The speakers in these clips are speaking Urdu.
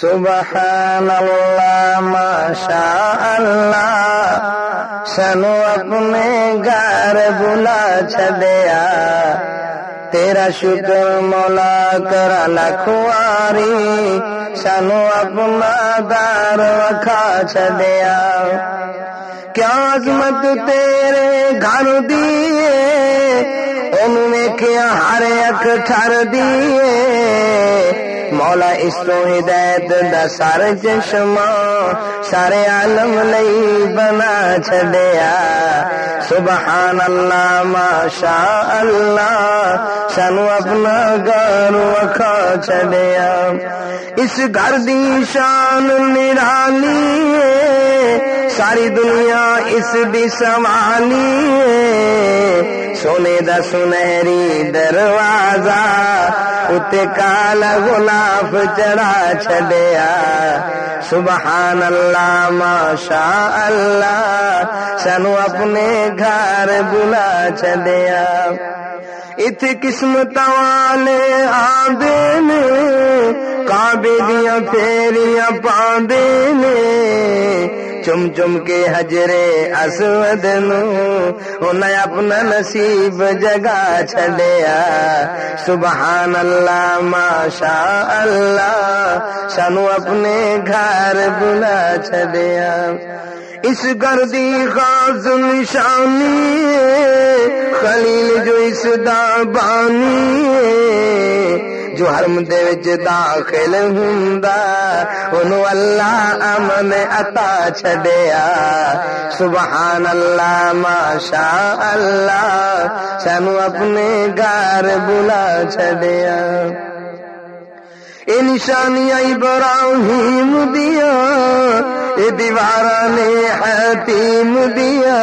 سبحان اللہ ماشا اللہ سنو اپنے گھر بلا چھدیا تیرا شکر مولا کرا لکھواری سانو اپنا دار وکھا چھدیا کیا عظمت تیرے گھر دیے انہوں نے کیا ہر اک ٹھر دیے مولا اس تو ہدایت دا سار چشمہ سارے عالم لئی بنا چھڈیا۔ سبحان اللہ ماشا اللہ سانو اپنا گھر وکھا چھڈیا۔ اس گھر دی شان نرالی ساری دنیا اس دی سوالی سونے دا سنہری دروازہ اتنے کالا گلاف چڑھا چھڈیا۔ سبحان اللہ ماشا اللہ سانو اپنے گھر بلا چھڈیا۔ اتنے قسمت والے آدھے نے دیا پھیریاں پاندے نے۔ چم چم کے حجرے اسود نو، انہیں اپنا نصیب جگہ چھڈیا سبحان اللہ ماشا اللہ سانو اپنے گھر بلا چھڈیا اس گردی خاص نشانی، خلیل جو اس دا بانی جو حرم دے وچ داخل ہوندا اونوں اللہ امن عطا چھڈیا۔ سبحان اللہ ماشا اللہ سانو اپنے گھر بلا چھڈیا۔ اے نشانیاں ابراہیم دیا اے دیوارا نے حتیم دیا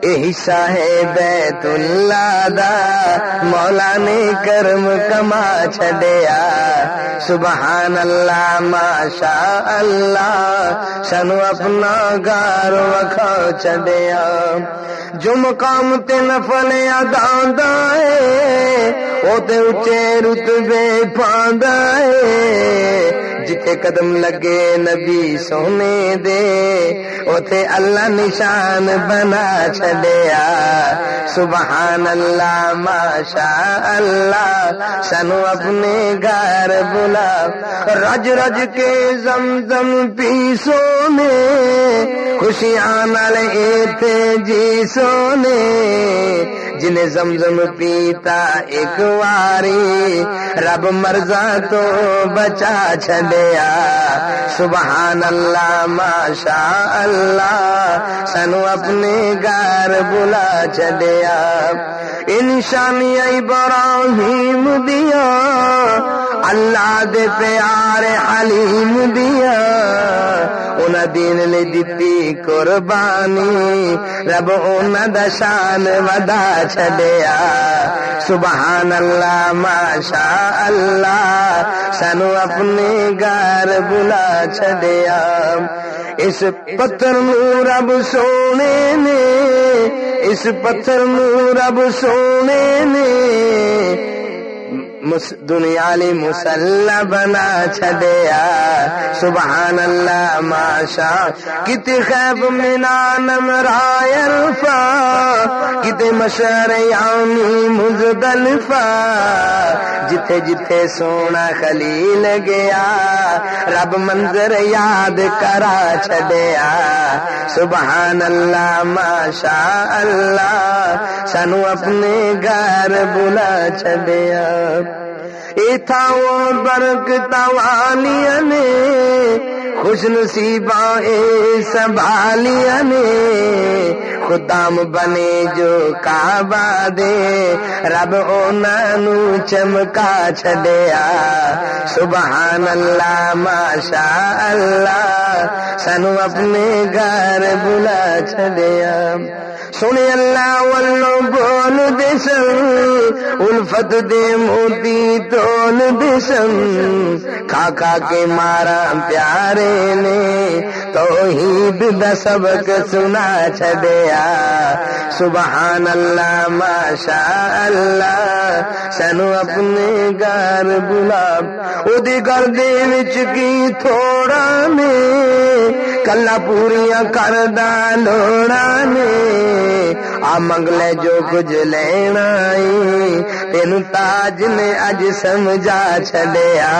اے حصہ ہے بیت اللہ دا مولا نے کرم کما چھڈیا۔ سبحان اللہ ماشا اللہ سنو اپنا گار وکھا چھڈیا۔ جو مقام تے نفل ادا ہے وہ تے اچے رتبے پاندا ہے جتھے قدم لگے نبی سونے دے اوتھے اللہ نشان بنا چھڈیا سبحان اللہ ماشا اللہ سانو اپنے گھر بلا رج رج کے زمزم پیسو میں خوشیاں نال ایتھے جی سونے جنہیں زمزم پیتا ایک واری، رب مرزا تو بچا چھڈیا۔ سبحان اللہ ماشا اللہ سانو اپنے گھر بلا چھڈیا۔ انشانی ابراہیم دیا اللہ دے پیارے حلیم دیا انہ دین لے دیتی قربانی۔ رب انہ دا شان ودا چھڈیا۔ سبحان اللہ ماشا اللہ سانو اپنے گھر بلا چھڈیا۔ اس پتھر نو رب سونے نے، اس پتھر نو رب سونے نے دنیا لی مسلح بنا چھڈیا۔ سبحان اللہ ماشا کتے خیب منانم رائے الفا۔ کتے مشر یامی یعنی مزدلفا۔ جتھے جتھے سونا خلیل گیا، رب منظر یاد کرا چھڈیا۔ سبحان اللہ ماشا اللہ سانو اپنے گھر بلا چھڈیا۔ ایتھا وہ برکت والیاں نے، خوش نصیباں اے سنبھالیاں نے۔ خدام بنے جو کعبہ دے، رب انہاں نو چمکا چھڈیا۔ سبحان اللہ ماشا اللہ سانو اپنے گھر بلا چھڈیا۔ سنی اللہ ولو بول دسن الفت دے موتی تول دسن کھا کھا کے مارا پیارے نے، توحید دا سبق سنا چھڈیا۔ سبحان اللہ ماشاء اللہ سانو اپنے گھر بلا ادی گھر کی تھوڑا میں کلا پوریا کردہ لوڑا میں آ منگلے جو کچھ لینا تین تاج نے اج سمجھا چھڈیا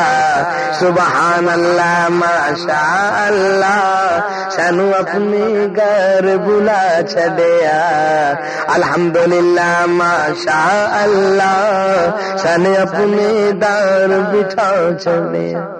سبحان اللہ ماشاء اللہ سانو اپنے گھر بلا چھڈیا الحمدللہ ماشاء اللہ سن اپنے دار بٹھا چھڈیا